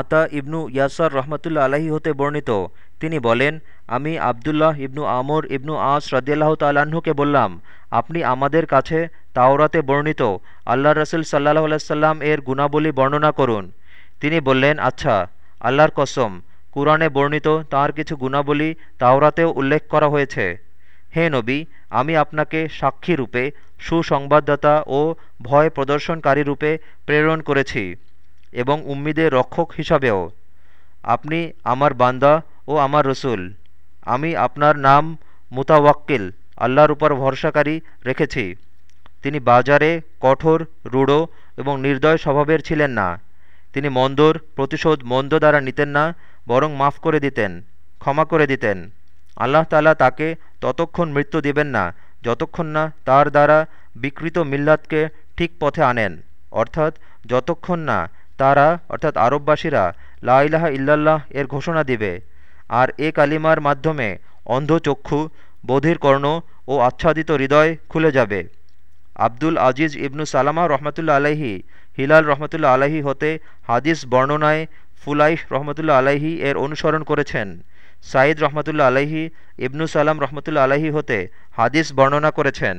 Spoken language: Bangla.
আতা ইবনু ইয়াসার রহমতুল্লা আলাহি হতে বর্ণিত। তিনি বলেন, আমি আবদুল্লাহ ইবনু আমর ইবনু আস রদিয়াল্লাহ তাল্লাহ্নকে বললাম, আপনি আমাদের কাছে তাওরাতে বর্ণিত আল্লাহ রসুল সাল্লাহ আলাইসাল্লাম এর গুণাবলী বর্ণনা করুন। তিনি বললেন আচ্ছা আল্লাহর কসম, কুরআনে বর্ণিত তার কিছু গুণাবলী তাওরাতেও উল্লেখ করা হয়েছে। হে নবী, আমি আপনাকে সাক্ষী রূপে, সুসংবাদদাতা ও ভয় প্রদর্শনকারী রূপে প্রেরণ করেছি। এবং উম্মিদের রক্ষক হিসাবেও। আপনি আমার বান্দা ও আমার রসুল। আমি আপনার নাম মুতাওয়াক্কিল, আল্লাহর উপর ভরসাকারী রেখেছি। তিনি বাজারে কঠোর, রূঢ় এবং নির্দয় স্বভাবের ছিলেন না। তিনি মন্দর, প্রতিশোধ মন্দ দ্বারা নিতেন না, বরং মাফ করে দিতেন, ক্ষমা করে দিতেন। আল্লাহ তালা তাকে ততক্ষণ মৃত্যু দিবেন না, যতক্ষণ না তার দ্বারা বিকৃত মিল্লাতকে ঠিক পথে আনেন। অর্থাৎ, যতক্ষণ না তারা, অর্থাৎ আরববাসীরা, লা ইলাহা ইল্লাল্লাহ এর ঘোষণা দিবে। আর এ কালিমার মাধ্যমে অন্ধ চক্ষু, বধির কর্ণ ও আচ্ছাদিত হৃদয় খুলে যাবে। আব্দুল আজিজ ইবনু সালামা রহমতুল্লা আলাহি হিলাল রহমতুল্লা আলাহি হতে হাদিস বর্ণনায় ফুলাইহ রহমতুল্লা আলাহি এর অনুসরণ করেছেন। সাঈদ রহমতুল্লা আলাহি ইবনু সালাম রহমতুল্লা আলাহি হতে হাদিস বর্ণনা করেছেন।